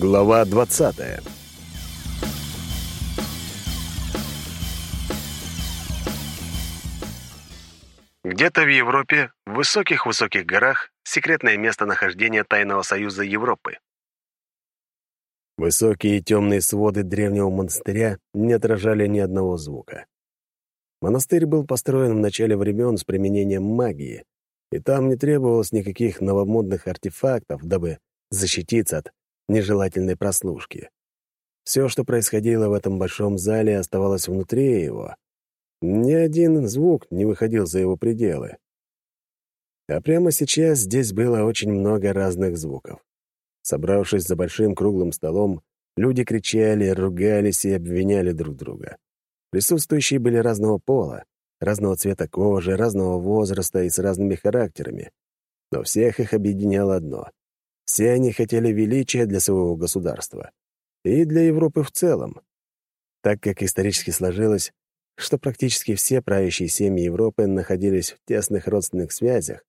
Глава 20 Где-то в Европе, в высоких-высоких горах, секретное место нахождения Тайного Союза Европы. Высокие темные своды древнего монастыря не отражали ни одного звука. Монастырь был построен в начале времен с применением магии, и там не требовалось никаких новомодных артефактов, дабы защититься от нежелательной прослушки. Все, что происходило в этом большом зале, оставалось внутри его. Ни один звук не выходил за его пределы. А прямо сейчас здесь было очень много разных звуков. Собравшись за большим круглым столом, люди кричали, ругались и обвиняли друг друга. Присутствующие были разного пола, разного цвета кожи, разного возраста и с разными характерами. Но всех их объединяло одно все они хотели величия для своего государства и для Европы в целом, так как исторически сложилось, что практически все правящие семьи Европы находились в тесных родственных связях,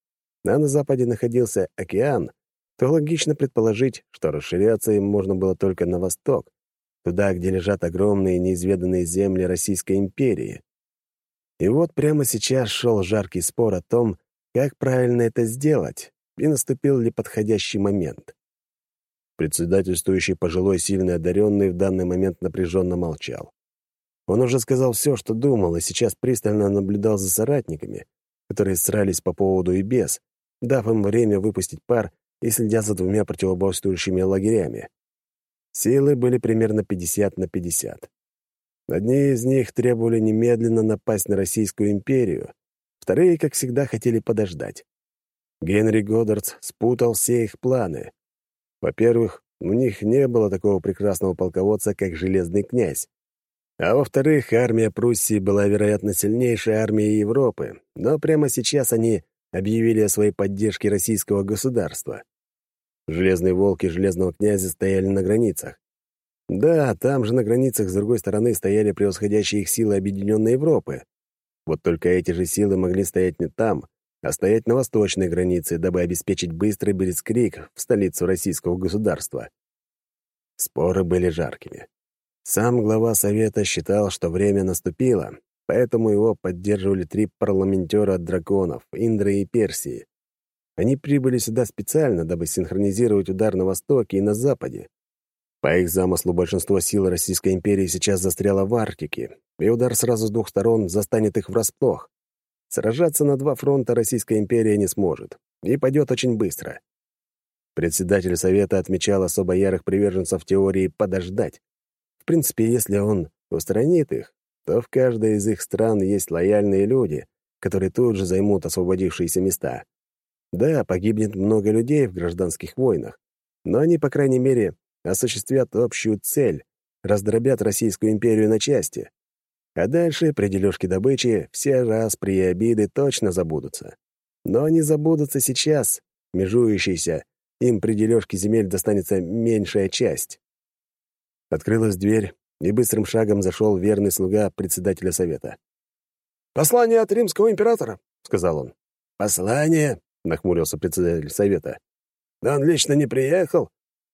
а на Западе находился океан, то логично предположить, что расширяться им можно было только на восток, туда, где лежат огромные неизведанные земли Российской империи. И вот прямо сейчас шел жаркий спор о том, как правильно это сделать, и наступил ли подходящий момент. Председательствующий пожилой сильный одаренный в данный момент напряженно молчал. Он уже сказал все, что думал, и сейчас пристально наблюдал за соратниками, которые срались по поводу и без, дав им время выпустить пар и следя за двумя противоборствующими лагерями. Силы были примерно 50 на 50. Одни из них требовали немедленно напасть на Российскую империю, вторые, как всегда, хотели подождать. Генри Годдардс спутал все их планы. Во-первых, у них не было такого прекрасного полководца, как Железный князь. А во-вторых, армия Пруссии была, вероятно, сильнейшей армией Европы, но прямо сейчас они объявили о своей поддержке российского государства. Железные волки Железного князя стояли на границах. Да, там же на границах с другой стороны стояли превосходящие их силы Объединенной Европы. Вот только эти же силы могли стоять не там, а стоять на восточной границе, дабы обеспечить быстрый блицкрик в столицу российского государства. Споры были жаркими. Сам глава Совета считал, что время наступило, поэтому его поддерживали три парламентера от драконов — Индры и Персии. Они прибыли сюда специально, дабы синхронизировать удар на Востоке и на Западе. По их замыслу большинство сил Российской империи сейчас застряло в Арктике, и удар сразу с двух сторон застанет их врасплох. Сражаться на два фронта Российская империя не сможет, и пойдет очень быстро. Председатель Совета отмечал особо ярых приверженцев теории «подождать». В принципе, если он устранит их, то в каждой из их стран есть лояльные люди, которые тут же займут освободившиеся места. Да, погибнет много людей в гражданских войнах, но они, по крайней мере, осуществят общую цель, раздробят Российскую империю на части. А дальше при дележке добычи все распри и обиды точно забудутся. Но не забудутся сейчас, межующиеся, им при дележке земель достанется меньшая часть. Открылась дверь, и быстрым шагом зашел верный слуга председателя совета. «Послание от римского императора», — сказал он. «Послание?» — нахмурился председатель совета. «Да он лично не приехал?»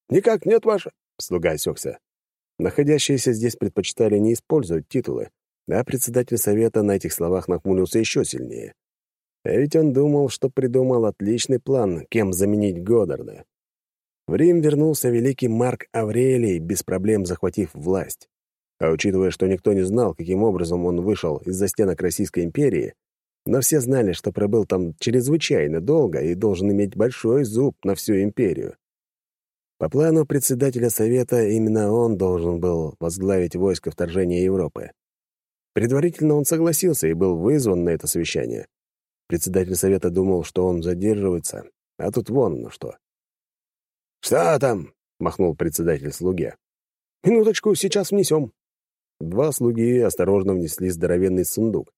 «Никак нет, ваше...» — слуга осекся. Находящиеся здесь предпочитали не использовать титулы, а председатель совета на этих словах нахмурился еще сильнее. А ведь он думал, что придумал отличный план, кем заменить Годдарда. В Рим вернулся великий Марк Аврелий, без проблем захватив власть. А учитывая, что никто не знал, каким образом он вышел из-за стенок Российской империи, но все знали, что пробыл там чрезвычайно долго и должен иметь большой зуб на всю империю. По плану председателя Совета именно он должен был возглавить войско вторжения Европы. Предварительно он согласился и был вызван на это совещание. Председатель совета думал, что он задерживается, а тут вон ну что. «Что там?» — махнул председатель слуге. «Минуточку, сейчас внесем». Два слуги осторожно внесли здоровенный сундук.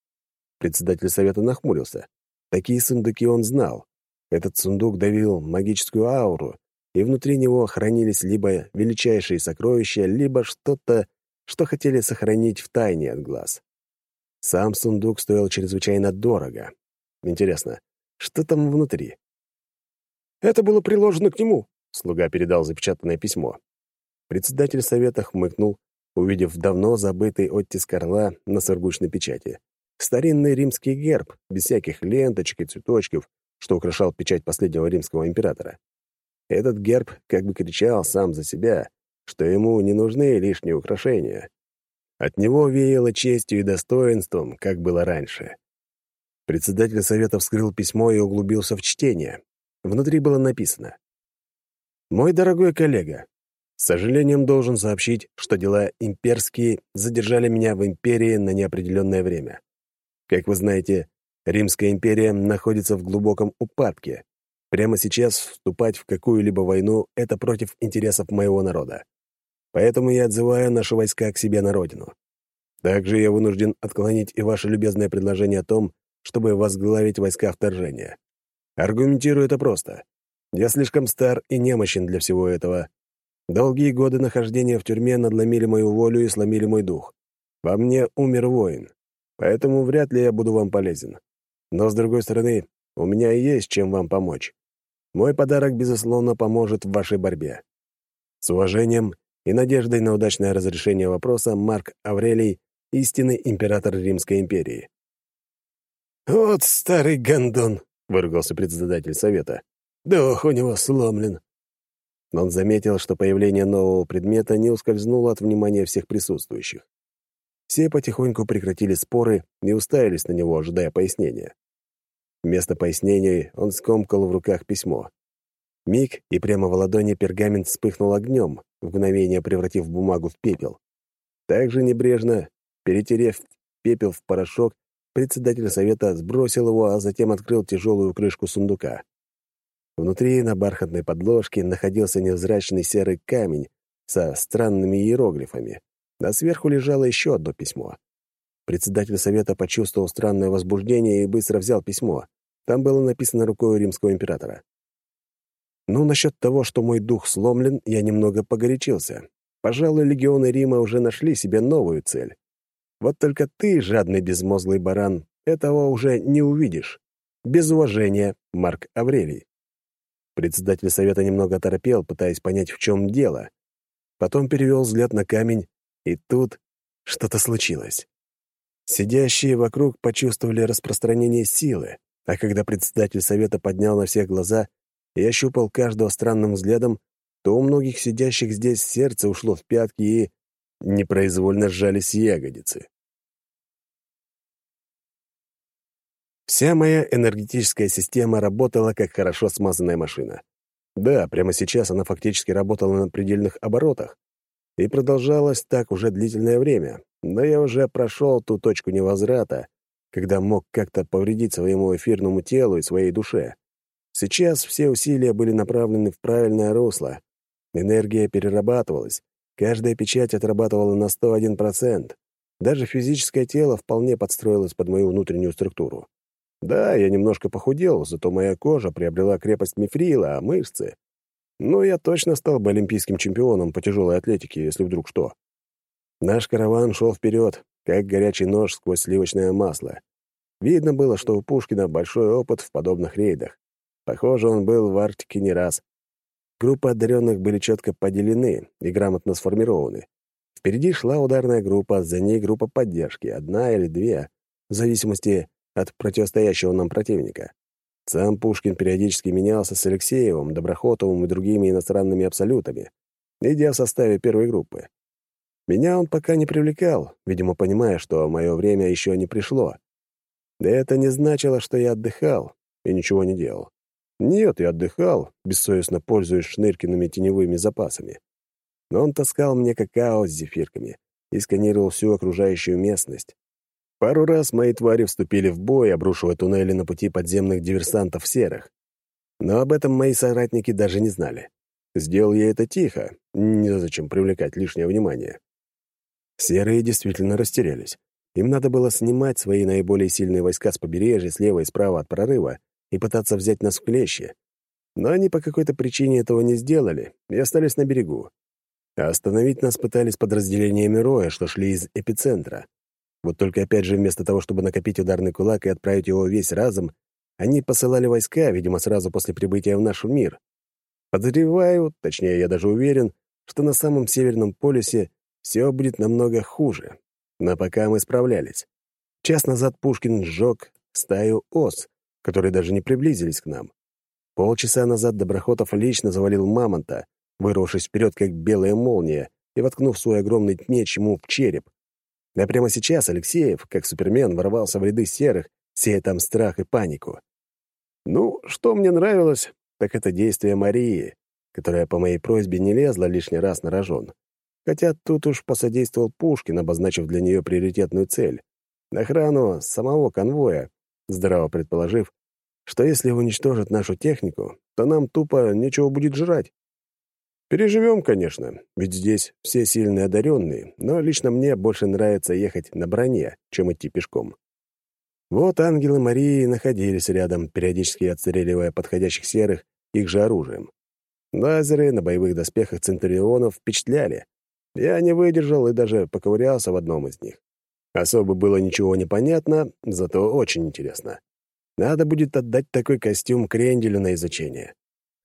Председатель совета нахмурился. Такие сундуки он знал. Этот сундук давил магическую ауру, и внутри него хранились либо величайшие сокровища, либо что-то, что хотели сохранить в тайне от глаз. Сам сундук стоил чрезвычайно дорого. Интересно, что там внутри? «Это было приложено к нему», — слуга передал запечатанное письмо. Председатель совета хмыкнул, увидев давно забытый оттиск орла на сургучной печати. Старинный римский герб, без всяких ленточек и цветочков, что украшал печать последнего римского императора. Этот герб как бы кричал сам за себя, что ему не нужны лишние украшения. От него веяло честью и достоинством, как было раньше. Председатель совета вскрыл письмо и углубился в чтение. Внутри было написано. «Мой дорогой коллега, с сожалением должен сообщить, что дела имперские задержали меня в империи на неопределенное время. Как вы знаете, Римская империя находится в глубоком упадке. Прямо сейчас вступать в какую-либо войну — это против интересов моего народа. Поэтому я отзываю наши войска к себе на родину. Также я вынужден отклонить и ваше любезное предложение о том, чтобы возглавить войска вторжения. Аргументирую это просто. Я слишком стар и немощен для всего этого. Долгие годы нахождения в тюрьме надломили мою волю и сломили мой дух. Во мне умер воин, поэтому вряд ли я буду вам полезен. Но, с другой стороны, у меня и есть чем вам помочь. Мой подарок, безусловно, поможет в вашей борьбе. С уважением и надеждой на удачное разрешение вопроса Марк Аврелий, истинный император Римской империи. «Вот старый гондон», — выругался председатель совета. «Дух у него сломлен». Он заметил, что появление нового предмета не ускользнуло от внимания всех присутствующих. Все потихоньку прекратили споры и уставились на него, ожидая пояснения. Вместо пояснений он скомкал в руках письмо. Миг, и прямо в ладони пергамент вспыхнул огнем, в мгновение превратив бумагу в пепел. Также небрежно, перетерев пепел в порошок, председатель совета сбросил его, а затем открыл тяжелую крышку сундука. Внутри на бархатной подложке находился невзрачный серый камень со странными иероглифами, а сверху лежало еще одно письмо. Председатель совета почувствовал странное возбуждение и быстро взял письмо. Там было написано рукой римского императора. Ну, насчет того, что мой дух сломлен, я немного погорячился. Пожалуй, легионы Рима уже нашли себе новую цель. Вот только ты, жадный безмозглый баран, этого уже не увидишь. Без уважения, Марк Аврелий. Председатель совета немного оторопел, пытаясь понять, в чем дело. Потом перевел взгляд на камень, и тут что-то случилось. Сидящие вокруг почувствовали распространение силы, а когда председатель совета поднял на всех глаза, и ощупал каждого странным взглядом, то у многих сидящих здесь сердце ушло в пятки и непроизвольно сжались ягодицы. Вся моя энергетическая система работала как хорошо смазанная машина. Да, прямо сейчас она фактически работала на предельных оборотах. И продолжалось так уже длительное время, но я уже прошел ту точку невозврата, когда мог как-то повредить своему эфирному телу и своей душе. Сейчас все усилия были направлены в правильное русло. Энергия перерабатывалась, каждая печать отрабатывала на 101%. Даже физическое тело вполне подстроилось под мою внутреннюю структуру. Да, я немножко похудел, зато моя кожа приобрела крепость мифрила, а мышцы... Но я точно стал бы олимпийским чемпионом по тяжелой атлетике, если вдруг что. Наш караван шел вперед, как горячий нож сквозь сливочное масло. Видно было, что у Пушкина большой опыт в подобных рейдах. Похоже, он был в Арктике не раз. Группы одаренных были четко поделены и грамотно сформированы. Впереди шла ударная группа, за ней группа поддержки, одна или две, в зависимости от противостоящего нам противника. Сам Пушкин периодически менялся с Алексеевым, Доброхотовым и другими иностранными абсолютами, идя в составе первой группы. Меня он пока не привлекал, видимо, понимая, что мое время еще не пришло. Да это не значило, что я отдыхал и ничего не делал. Нет, я отдыхал, бессовестно пользуясь шныркиными теневыми запасами. Но он таскал мне какао с зефирками и сканировал всю окружающую местность. Пару раз мои твари вступили в бой, обрушивая туннели на пути подземных диверсантов серых. Но об этом мои соратники даже не знали. Сделал я это тихо, незачем привлекать лишнее внимание. Серые действительно растерялись. Им надо было снимать свои наиболее сильные войска с побережья слева и справа от прорыва и пытаться взять нас в клещи. Но они по какой-то причине этого не сделали и остались на берегу. А остановить нас пытались подразделениями Роя, что шли из эпицентра. Вот только опять же, вместо того, чтобы накопить ударный кулак и отправить его весь разом, они посылали войска, видимо, сразу после прибытия в наш мир. Подозреваю, точнее, я даже уверен, что на самом Северном полюсе все будет намного хуже. Но пока мы справлялись. Час назад Пушкин сжег стаю ос, которые даже не приблизились к нам. Полчаса назад Доброхотов лично завалил мамонта, вырвавшись вперед, как белая молния, и воткнув свой огромный меч ему в череп. А прямо сейчас Алексеев, как супермен, ворвался в ряды серых, сея там страх и панику. Ну, что мне нравилось, так это действие Марии, которая по моей просьбе не лезла лишний раз на рожон. Хотя тут уж посодействовал Пушкин, обозначив для нее приоритетную цель — охрану самого конвоя, здраво предположив, что если уничтожат нашу технику, то нам тупо нечего будет жрать. Переживем, конечно, ведь здесь все сильные одаренные, но лично мне больше нравится ехать на броне, чем идти пешком. Вот ангелы Марии находились рядом, периодически отстреливая подходящих серых их же оружием. Лазеры на боевых доспехах Центурионов впечатляли. Я не выдержал и даже поковырялся в одном из них. Особо было ничего не понятно, зато очень интересно. Надо будет отдать такой костюм Кренделю на изучение.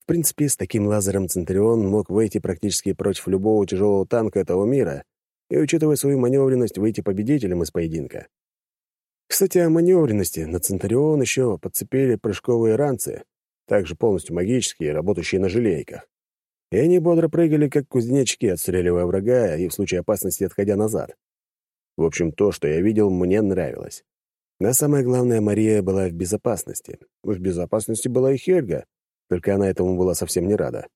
В принципе, с таким лазером Центурион мог выйти практически против любого тяжелого танка этого мира и, учитывая свою маневренность, выйти победителем из поединка. Кстати, о маневренности на Центурион еще подцепили прыжковые ранцы, также полностью магические, работающие на желейках. И они бодро прыгали, как кузнечики, отстреливая врага и в случае опасности отходя назад. В общем, то, что я видел, мне нравилось. Но самое главное, Мария была в безопасности. В безопасности была и Хельга, только она этому была совсем не рада.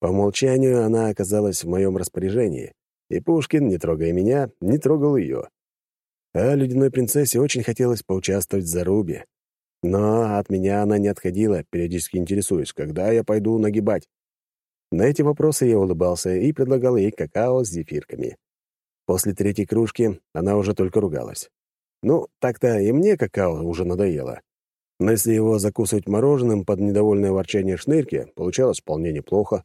По умолчанию она оказалась в моем распоряжении, и Пушкин, не трогая меня, не трогал ее. А ледяной принцессе очень хотелось поучаствовать в зарубе. Но от меня она не отходила, периодически интересуясь, когда я пойду нагибать. На эти вопросы я улыбался и предлагал ей какао с зефирками. После третьей кружки она уже только ругалась. Ну, так-то и мне какао уже надоело. Но если его закусывать мороженым под недовольное ворчание шнырки, получалось вполне неплохо.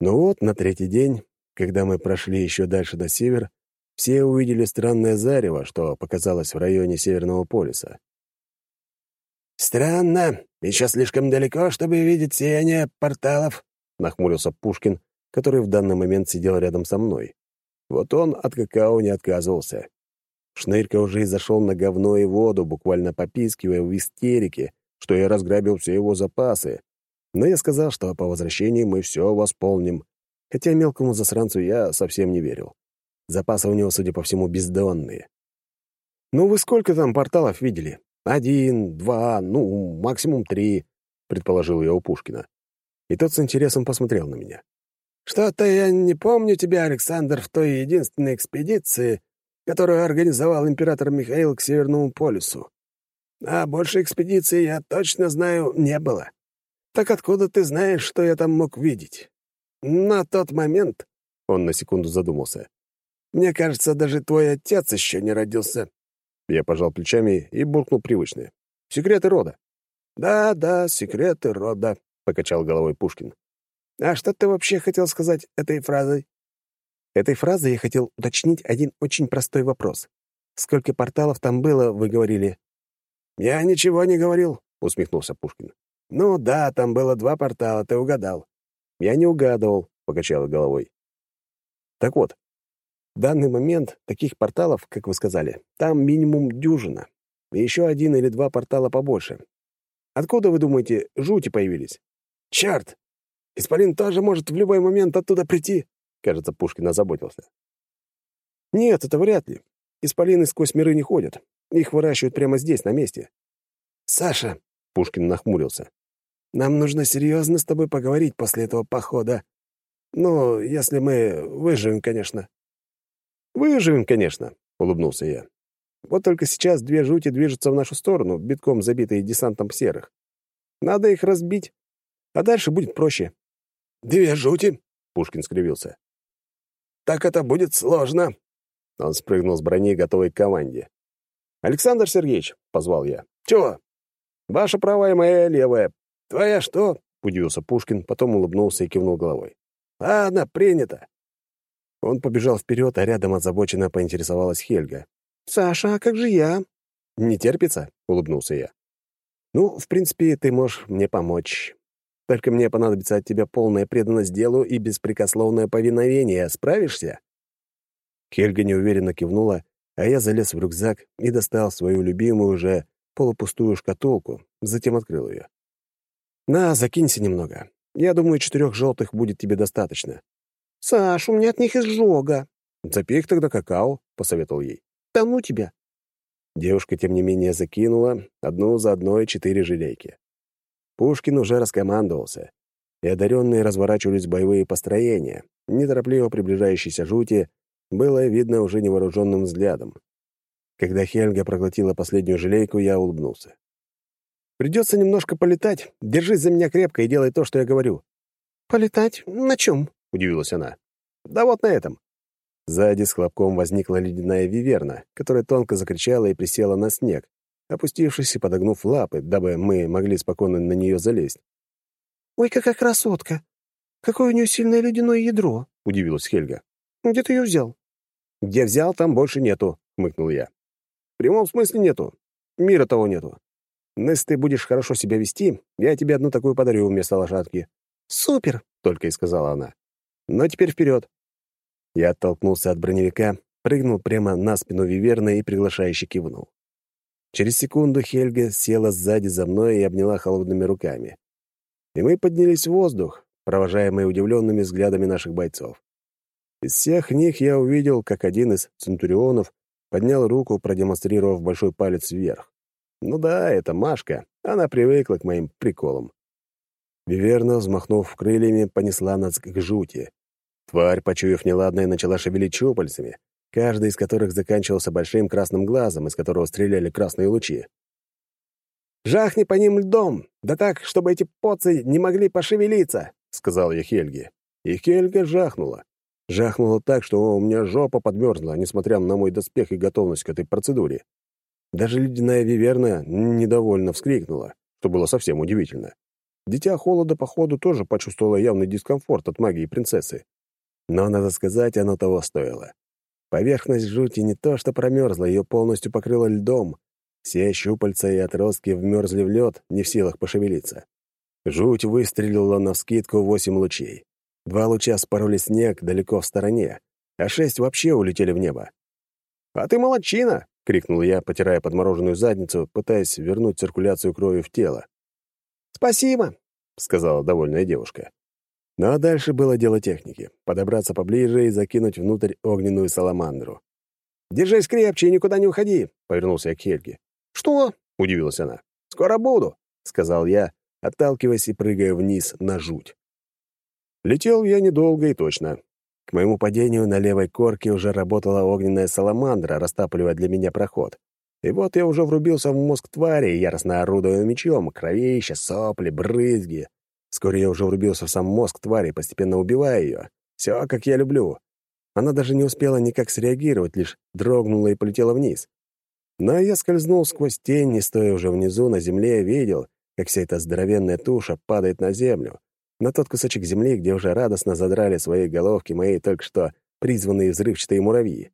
Ну вот, на третий день, когда мы прошли еще дальше до север, все увидели странное зарево, что показалось в районе Северного полюса. «Странно. Еще слишком далеко, чтобы видеть сияние порталов», — нахмурился Пушкин, который в данный момент сидел рядом со мной. Вот он от какао не отказывался. Шнырька уже изошел на говно и воду, буквально попискивая в истерике, что я разграбил все его запасы. Но я сказал, что по возвращении мы все восполним. Хотя мелкому засранцу я совсем не верил. Запасы у него, судя по всему, бездонные. «Ну вы сколько там порталов видели? Один, два, ну, максимум три», — предположил я у Пушкина. И тот с интересом посмотрел на меня. «Что-то я не помню тебя, Александр, в той единственной экспедиции, которую организовал император Михаил к Северному полюсу. А больше экспедиции, я точно знаю, не было. Так откуда ты знаешь, что я там мог видеть? На тот момент, — он на секунду задумался, — мне кажется, даже твой отец еще не родился. Я пожал плечами и буркнул привычное. Секреты рода. Да, да, секреты рода, — покачал головой Пушкин. А что ты вообще хотел сказать этой фразой? Этой фразой я хотел уточнить один очень простой вопрос. Сколько порталов там было, вы говорили? «Я ничего не говорил», — усмехнулся Пушкин. «Ну да, там было два портала, ты угадал». «Я не угадывал», — покачал головой. «Так вот, в данный момент таких порталов, как вы сказали, там минимум дюжина. И еще один или два портала побольше. Откуда, вы думаете, жути появились?» «Черт! Исполин тоже может в любой момент оттуда прийти», Кажется, Пушкин озаботился. «Нет, это вряд ли. Исполины сквозь миры не ходят. Их выращивают прямо здесь, на месте». «Саша», — Пушкин нахмурился, — «нам нужно серьезно с тобой поговорить после этого похода. Ну, если мы выживем, конечно». «Выживем, конечно», — улыбнулся я. «Вот только сейчас две жути движутся в нашу сторону, битком забитые десантом серых. Надо их разбить, а дальше будет проще». «Две жути?» — Пушкин скривился. Так это будет сложно». Он спрыгнул с брони, готовый к команде. «Александр Сергеевич», — позвал я. «Чего?» «Ваша правая, моя левая». «Твоя что?» — удивился Пушкин, потом улыбнулся и кивнул головой. «Ладно, принято». Он побежал вперед, а рядом озабоченно поинтересовалась Хельга. «Саша, а как же я?» «Не терпится?» — улыбнулся я. «Ну, в принципе, ты можешь мне помочь. Только мне понадобится от тебя полная преданность делу и беспрекословное повиновение. Справишься?» Хельга неуверенно кивнула, а я залез в рюкзак и достал свою любимую уже полупустую шкатулку, затем открыл ее. «На, закинься немного. Я думаю, четырех желтых будет тебе достаточно». «Саш, у меня от них изжога». «Запей их тогда какао», — посоветовал ей. «Да ну тебя». Девушка, тем не менее, закинула одну за одной четыре желейки. Пушкин уже раскомандовался, и одаренные разворачивались боевые построения, неторопливо приближающиеся жути было видно уже невооруженным взглядом. Когда Хельга проглотила последнюю желейку, я улыбнулся. «Придется немножко полетать. Держись за меня крепко и делай то, что я говорю». «Полетать? На чем?» — удивилась она. «Да вот на этом». Сзади с хлопком возникла ледяная виверна, которая тонко закричала и присела на снег, опустившись и подогнув лапы, дабы мы могли спокойно на нее залезть. «Ой, какая красотка! Какое у нее сильное ледяное ядро!» — удивилась Хельга. «Где ты ее взял?» «Где взял, там больше нету», — хмыкнул я. «В прямом смысле нету. Мира того нету. Но если ты будешь хорошо себя вести, я тебе одну такую подарю вместо лошадки». «Супер!» — только и сказала она. «Но теперь вперед!» Я оттолкнулся от броневика, прыгнул прямо на спину Виверны и приглашающе кивнул. Через секунду Хельга села сзади за мной и обняла холодными руками. И мы поднялись в воздух, провожаемые удивленными взглядами наших бойцов. Из всех них я увидел, как один из центурионов поднял руку, продемонстрировав большой палец вверх. Ну да, это Машка, она привыкла к моим приколам. Виверна, взмахнув крыльями, понесла нас к жути. Тварь, почуяв неладное, начала шевелить щупальцами, каждый из которых заканчивался большим красным глазом, из которого стреляли красные лучи. «Жахни по ним льдом! Да так, чтобы эти поцы не могли пошевелиться!» — сказал я Хельге. И Хельга жахнула. Жахнула так, что у меня жопа подмерзла, несмотря на мой доспех и готовность к этой процедуре. Даже ледяная виверна недовольно вскрикнула, что было совсем удивительно. Дитя холода, походу, тоже почувствовало явный дискомфорт от магии принцессы. Но, надо сказать, оно того стоило. Поверхность жути не то что промерзла, ее полностью покрыла льдом. Все щупальца и отростки вмерзли в лед, не в силах пошевелиться. Жуть выстрелила навскидку восемь лучей. Два луча спороли снег далеко в стороне, а шесть вообще улетели в небо. «А ты молодчина!» — крикнул я, потирая подмороженную задницу, пытаясь вернуть циркуляцию крови в тело. «Спасибо!» — сказала довольная девушка. Ну а дальше было дело техники — подобраться поближе и закинуть внутрь огненную саламандру. «Держись крепче и никуда не уходи!» — повернулся я к Хельге. «Что?» — удивилась она. «Скоро буду!» — сказал я, отталкиваясь и прыгая вниз на жуть. Летел я недолго и точно. К моему падению на левой корке уже работала огненная саламандра, растапливая для меня проход. И вот я уже врубился в мозг твари, яростно орудуя мечом, кровища, сопли, брызги. Вскоре я уже врубился в сам мозг твари, постепенно убивая ее. Все, как я люблю. Она даже не успела никак среагировать, лишь дрогнула и полетела вниз. Но я скользнул сквозь тень, не стоя уже внизу, на земле, видел, как вся эта здоровенная туша падает на землю, на тот кусочек земли, где уже радостно задрали свои головки мои только что призванные взрывчатые муравьи.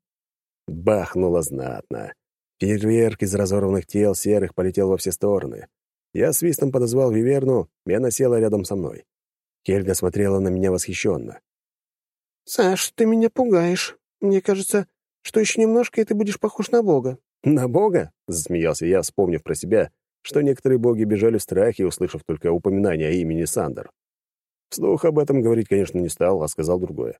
Бахнуло знатно. Фейерверк из разорванных тел серых полетел во все стороны. Я свистом подозвал Виверну, и она села рядом со мной. Хельга смотрела на меня восхищенно. «Саш, ты меня пугаешь. Мне кажется, что еще немножко, и ты будешь похож на Бога». «На Бога?» — засмеялся я, вспомнив про себя, что некоторые боги бежали в страхе, услышав только упоминание о имени Сандер. Вслух об этом говорить, конечно, не стал, а сказал другое.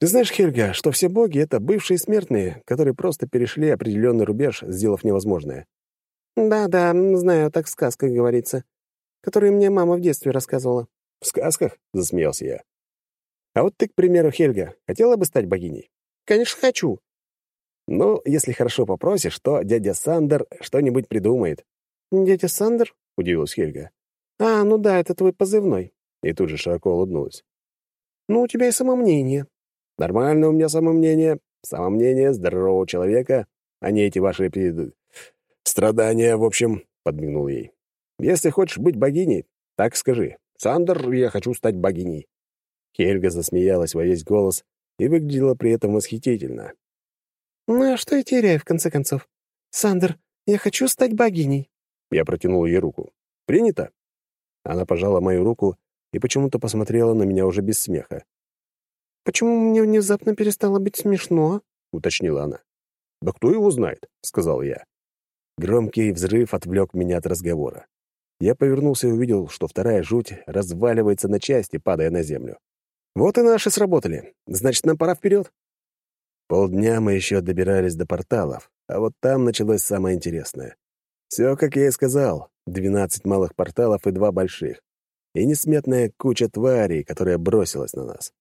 «Ты знаешь, Хельга, что все боги — это бывшие смертные, которые просто перешли определенный рубеж, сделав невозможное». «Да-да, знаю, так в сказках говорится, которые мне мама в детстве рассказывала». «В сказках?» — засмеялся я. «А вот ты, к примеру, Хельга, хотела бы стать богиней?» «Конечно, хочу». «Ну, если хорошо попросишь, то дядя Сандер что-нибудь придумает». «Дядя Сандер?» — удивилась Хельга. «А, ну да, это твой позывной и тут же широко улыбнулась. «Ну, у тебя и самомнение». «Нормально у меня самомнение. Самомнение здорового человека, а не эти ваши пи... страдания, в общем», — подмигнул ей. «Если хочешь быть богиней, так скажи. Сандер, я хочу стать богиней». Хельга засмеялась во весь голос и выглядела при этом восхитительно. «Ну, а что я теряю, в конце концов? Сандер, я хочу стать богиней». Я протянул ей руку. «Принято?» Она пожала мою руку и почему-то посмотрела на меня уже без смеха. «Почему мне внезапно перестало быть смешно?» — уточнила она. «Да кто его знает?» — сказал я. Громкий взрыв отвлек меня от разговора. Я повернулся и увидел, что вторая жуть разваливается на части, падая на землю. «Вот и наши сработали. Значит, нам пора вперед. Полдня мы еще добирались до порталов, а вот там началось самое интересное. Все, как я и сказал, двенадцать малых порталов и два больших. И несметная куча тварей, которая бросилась на нас.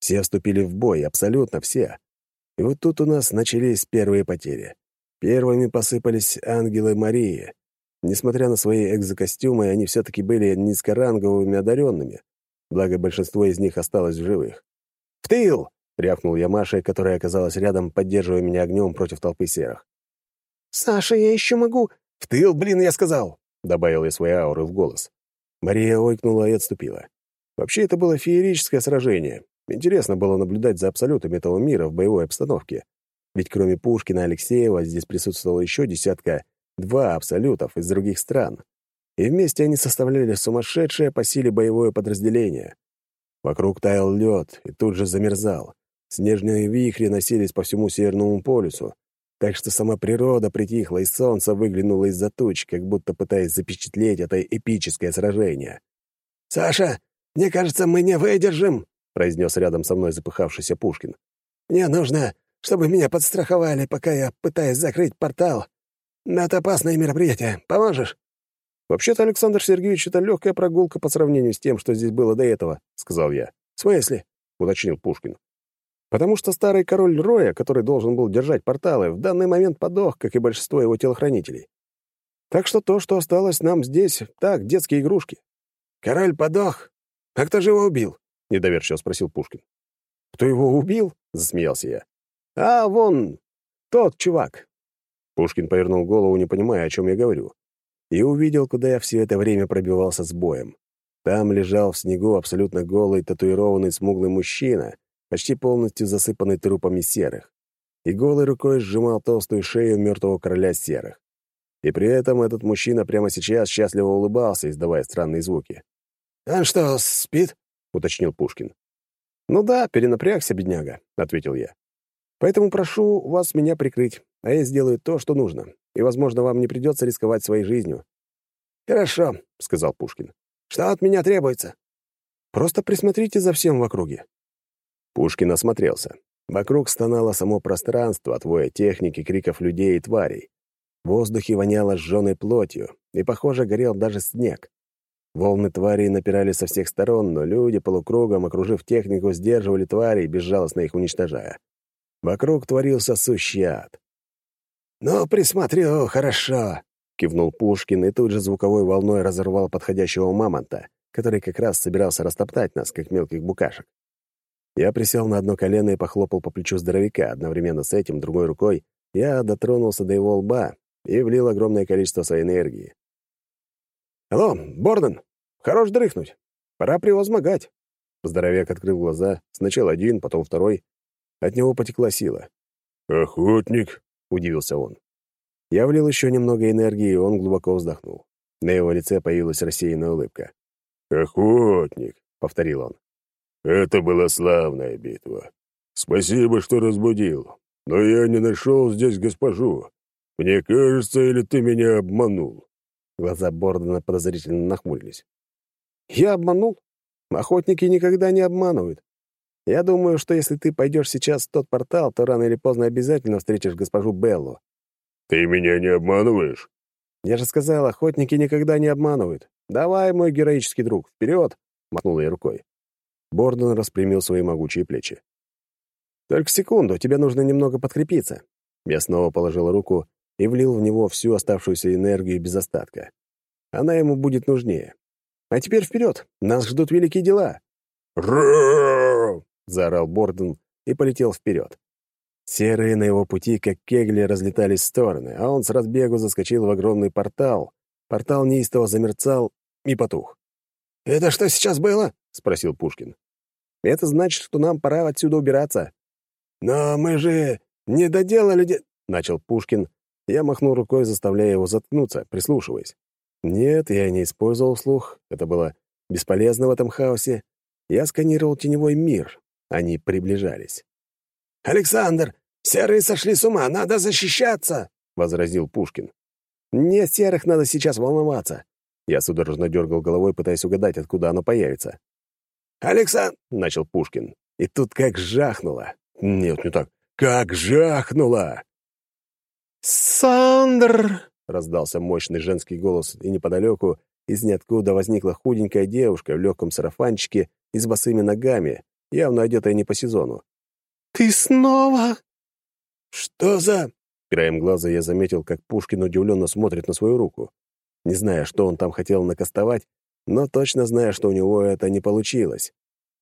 Все вступили в бой, абсолютно все. И вот тут у нас начались первые потери. Первыми посыпались ангелы Марии. Несмотря на свои экзокостюмы, они все-таки были низкоранговыми одаренными. Благо, большинство из них осталось в живых. «В тыл!» — рявкнул я Маше, которая оказалась рядом, поддерживая меня огнем против толпы серых. «Саша, я еще могу...» «В тыл, блин, я сказал!» — добавил я свои ауры в голос. Мария ойкнула и отступила. Вообще, это было феерическое сражение. Интересно было наблюдать за абсолютами этого мира в боевой обстановке. Ведь кроме Пушкина и Алексеева здесь присутствовало еще десятка два абсолютов из других стран. И вместе они составляли сумасшедшее по силе боевое подразделение. Вокруг таял лед и тут же замерзал. Снежные вихри носились по всему Северному полюсу, так что сама природа притихла, и солнце выглянуло из-за туч, как будто пытаясь запечатлеть это эпическое сражение. «Саша, мне кажется, мы не выдержим», — произнес рядом со мной запыхавшийся Пушкин. «Мне нужно, чтобы меня подстраховали, пока я пытаюсь закрыть портал. Но это опасное мероприятие. Поможешь?» «Вообще-то, Александр Сергеевич, это легкая прогулка по сравнению с тем, что здесь было до этого», — сказал я. «В смысле?» — уточнил Пушкин. Потому что старый король Роя, который должен был держать порталы, в данный момент подох, как и большинство его телохранителей. Так что то, что осталось нам здесь, так, детские игрушки. «Король подох? А кто же его убил?» — недоверчиво спросил Пушкин. «Кто его убил?» — засмеялся я. «А, вон, тот чувак». Пушкин повернул голову, не понимая, о чем я говорю, и увидел, куда я все это время пробивался с боем. Там лежал в снегу абсолютно голый, татуированный смуглый мужчина, почти полностью засыпанный трупами серых, и голой рукой сжимал толстую шею мертвого короля серых. И при этом этот мужчина прямо сейчас счастливо улыбался, издавая странные звуки. «Он что, спит?» — уточнил Пушкин. «Ну да, перенапрягся, бедняга», — ответил я. «Поэтому прошу вас меня прикрыть, а я сделаю то, что нужно, и, возможно, вам не придется рисковать своей жизнью». «Хорошо», — сказал Пушкин. «Что от меня требуется?» «Просто присмотрите за всем в округе. Пушкин осмотрелся. Вокруг стонало само пространство от техники, криков людей и тварей. В воздухе воняло сжёной плотью, и, похоже, горел даже снег. Волны тварей напирали со всех сторон, но люди, полукругом, окружив технику, сдерживали тварей, безжалостно их уничтожая. Вокруг творился сущий ад. «Ну, присмотрю, хорошо», — кивнул Пушкин и тут же звуковой волной разорвал подходящего мамонта, который как раз собирался растоптать нас, как мелких букашек. Я присел на одно колено и похлопал по плечу здоровяка. Одновременно с этим, другой рукой, я дотронулся до его лба и влил огромное количество своей энергии. «Алло, Борден, хорош дрыхнуть. Пора превозмогать». Здоровяк открыл глаза, сначала один, потом второй. От него потекла сила. «Охотник», — удивился он. Я влил еще немного энергии, и он глубоко вздохнул. На его лице появилась рассеянная улыбка. «Охотник», — повторил он. Это была славная битва. Спасибо, что разбудил. Но я не нашел здесь госпожу. Мне кажется, или ты меня обманул?» Глаза Бордена подозрительно нахмурились. «Я обманул? Охотники никогда не обманывают. Я думаю, что если ты пойдешь сейчас в тот портал, то рано или поздно обязательно встретишь госпожу Беллу». «Ты меня не обманываешь?» «Я же сказал, охотники никогда не обманывают. Давай, мой героический друг, вперед!» — махнул я рукой. Борден распрямил свои могучие плечи. «Только секунду, тебе нужно немного подкрепиться». Я снова положил руку и влил в него всю оставшуюся энергию без остатка. Она ему будет нужнее. А теперь вперед, нас ждут великие дела. «Ра!» — заорал Борден и полетел вперед. Серые на его пути, как кегли, разлетались в стороны, а он с разбегу заскочил в огромный портал. Портал неистово замерцал и потух. «Это что сейчас было?» — спросил Пушкин. Это значит, что нам пора отсюда убираться». «Но мы же не доделали де...» — начал Пушкин. Я махнул рукой, заставляя его заткнуться, прислушиваясь. Нет, я не использовал слух, это было бесполезно в этом хаосе. Я сканировал теневой мир, они приближались. «Александр, серые сошли с ума, надо защищаться!» — возразил Пушкин. «Не серых надо сейчас волноваться!» Я судорожно дергал головой, пытаясь угадать, откуда оно появится. «Александр!» — начал Пушкин. И тут как жахнуло. Нет, не так. Как жахнуло! «Сандр!» — раздался мощный женский голос, и неподалеку из ниоткуда возникла худенькая девушка в легком сарафанчике и с босыми ногами, явно одетая не по сезону. «Ты снова?» «Что за...» Краем глаза я заметил, как Пушкин удивленно смотрит на свою руку. Не зная, что он там хотел накастовать, но точно зная, что у него это не получилось.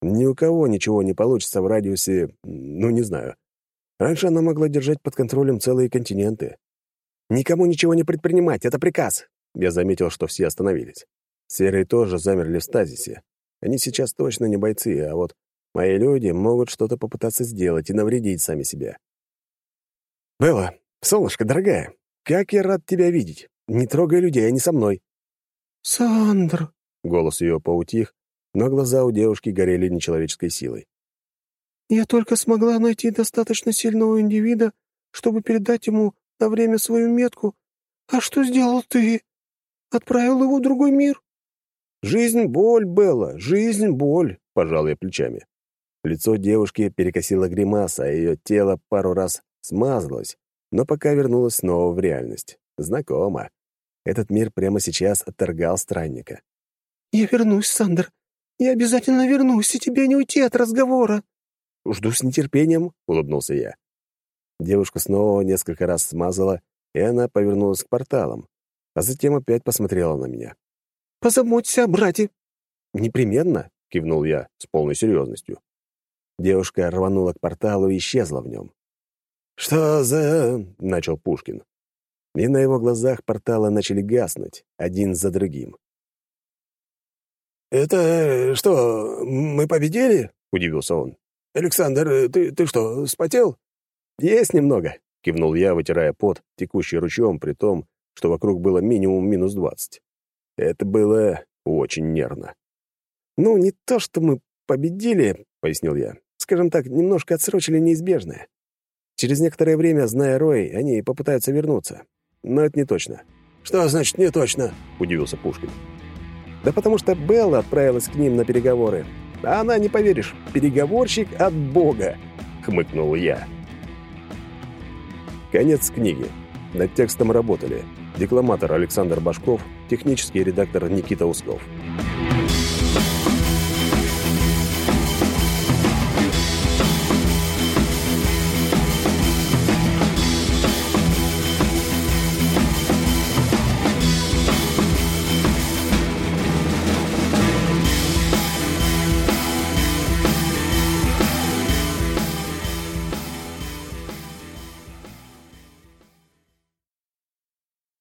Ни у кого ничего не получится в радиусе... ну, не знаю. Раньше она могла держать под контролем целые континенты. «Никому ничего не предпринимать, это приказ!» Я заметил, что все остановились. Серые тоже замерли в стазисе. Они сейчас точно не бойцы, а вот мои люди могут что-то попытаться сделать и навредить сами себе. «Белла, солнышко, дорогая, как я рад тебя видеть! Не трогай людей, они со мной!» «Сандр!» — голос ее поутих, но глаза у девушки горели нечеловеческой силой. Я только смогла найти достаточно сильного индивида, чтобы передать ему на время свою метку. А что сделал ты? Отправил его в другой мир?» «Жизнь — боль, Белла, жизнь — боль», — пожал я плечами. Лицо девушки перекосило гримаса, а ее тело пару раз смазалось, но пока вернулось снова в реальность. Знакомо. Этот мир прямо сейчас отторгал странника. «Я вернусь, Сандер. Я обязательно вернусь, и тебе не уйти от разговора», «Жду с нетерпением», — улыбнулся я. Девушка снова несколько раз смазала, и она повернулась к порталам, а затем опять посмотрела на меня. «Позаботься о брате». «Непременно», — кивнул я с полной серьезностью. Девушка рванула к порталу и исчезла в нем. «Что за...» — начал Пушкин. И на его глазах порталы начали гаснуть, один за другим. «Это что, мы победили?» — удивился он. «Александр, э, ты, ты что, спотел?» «Есть немного», — кивнул я, вытирая пот, текущий ручьем, при том, что вокруг было минимум минус двадцать. Это было очень нервно. «Ну, не то, что мы победили», — пояснил я. «Скажем так, немножко отсрочили неизбежное. Через некоторое время, зная Рой, они попытаются вернуться. Но это не точно». «Что значит «не точно»?» — удивился Пушкин. «Да потому что Белла отправилась к ним на переговоры, а она, не поверишь, переговорщик от Бога!» — хмыкнул я. Конец книги. Над текстом работали декламатор Александр Башков, технический редактор Никита Усков.